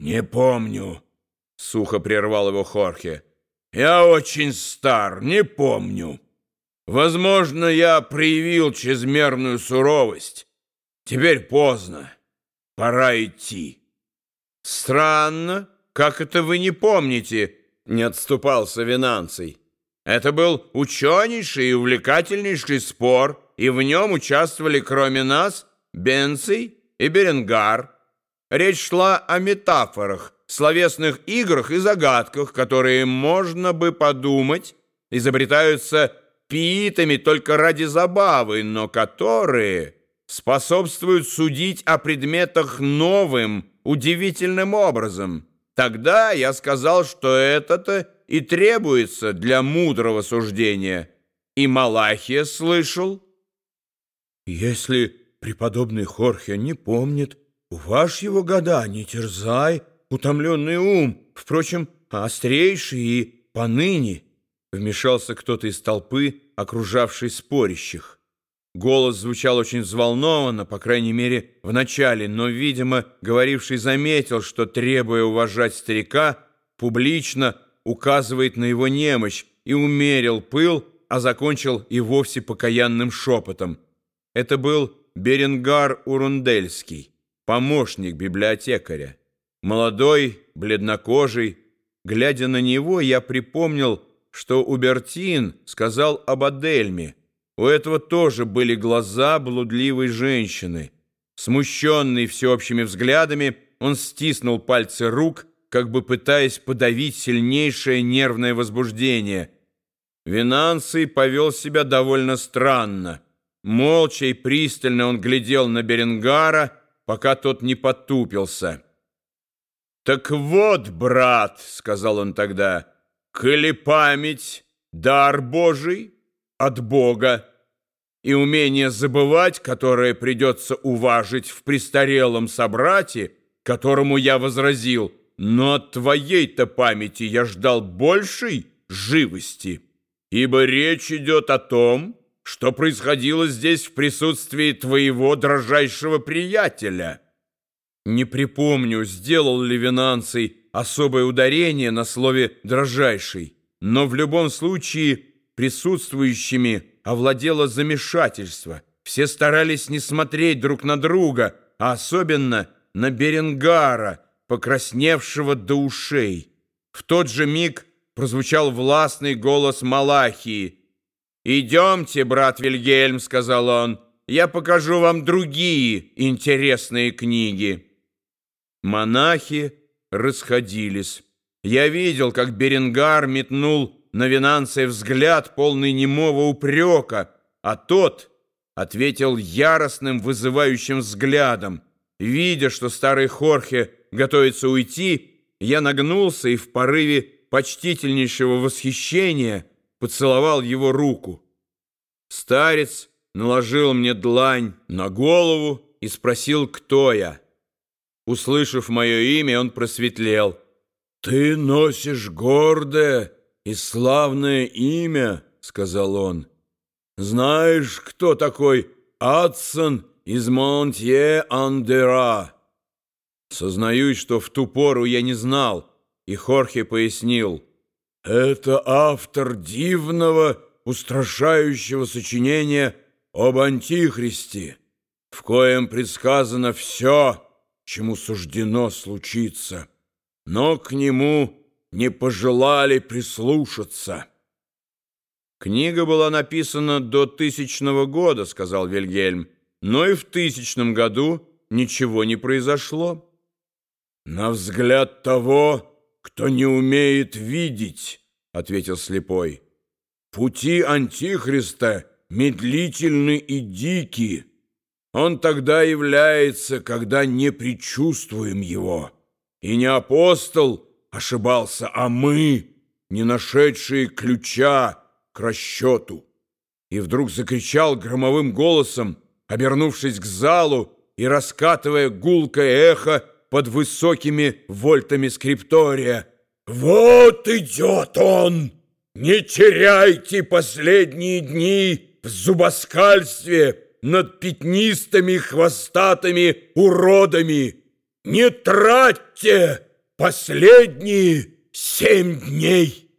«Не помню», — сухо прервал его Хорхе. «Я очень стар, не помню. Возможно, я проявил чрезмерную суровость. Теперь поздно. Пора идти». «Странно, как это вы не помните?» — не отступался Винанций. «Это был ученейший и увлекательнейший спор, и в нем участвовали, кроме нас, Бенций и Беренгар». Речь шла о метафорах, словесных играх и загадках, которые, можно бы подумать, изобретаются пиитами только ради забавы, но которые способствуют судить о предметах новым, удивительным образом. Тогда я сказал, что это-то и требуется для мудрого суждения. И Малахия слышал. Если преподобный Хорхе не помнит, Уваж его года, не терзай, утомленный ум, впрочем, острейший и поныне. Вмешался кто-то из толпы, окружавшей спорящих. Голос звучал очень взволнованно, по крайней мере, в начале, но, видимо, говоривший заметил, что, требуя уважать старика, публично указывает на его немощь и умерил пыл, а закончил и вовсе покаянным шепотом. Это был Беренгар Урундельский помощник библиотекаря. Молодой, бледнокожий. Глядя на него, я припомнил, что Убертин сказал об Адельме. У этого тоже были глаза блудливой женщины. Смущенный всеобщими взглядами, он стиснул пальцы рук, как бы пытаясь подавить сильнейшее нервное возбуждение. Винанций повел себя довольно странно. Молча и пристально он глядел на Беренгара, пока тот не потупился. «Так вот, брат», — сказал он тогда, — «коли память — дар Божий от Бога, и умение забывать, которое придется уважить в престарелом собрате, которому я возразил, но от твоей-то памяти я ждал большей живости, ибо речь идет о том, что происходило здесь в присутствии твоего дрожайшего приятеля. Не припомню, сделал ли Винанций особое ударение на слове «дрожайший», но в любом случае присутствующими овладело замешательство. Все старались не смотреть друг на друга, а особенно на Беренгара, покрасневшего до ушей. В тот же миг прозвучал властный голос Малахии — «Идемте, брат Вильгельм», — сказал он, — «я покажу вам другие интересные книги». Монахи расходились. Я видел, как Беренгар метнул на Винанция взгляд, полный немого упрека, а тот ответил яростным, вызывающим взглядом. Видя, что старый Хорхе готовится уйти, я нагнулся и в порыве почтительнейшего восхищения — поцеловал его руку. Старец наложил мне длань на голову и спросил, кто я. Услышав мое имя, он просветлел. «Ты носишь гордое и славное имя», — сказал он. «Знаешь, кто такой Адсон из Монтье-Андера?» Сознаюсь, что в ту пору я не знал, и Хорхе пояснил — это автор дивного, устрашающего сочинения об Антихристе, в коем предсказано все, чему суждено случиться, но к нему не пожелали прислушаться. «Книга была написана до тысячного года», — сказал Вильгельм, «но и в тысячном году ничего не произошло». «На взгляд того, кто не умеет видеть, — ответил слепой. Пути Антихриста медлительны и дики. Он тогда является, когда не предчувствуем его. И не апостол ошибался, а мы, не нашедшие ключа к расчету. И вдруг закричал громовым голосом, обернувшись к залу и раскатывая гулкое эхо под высокими вольтами скриптория. «Вот идет он! Не теряйте последние дни в зубоскальстве над пятнистыми хвостатыми уродами! Не тратьте последние семь дней.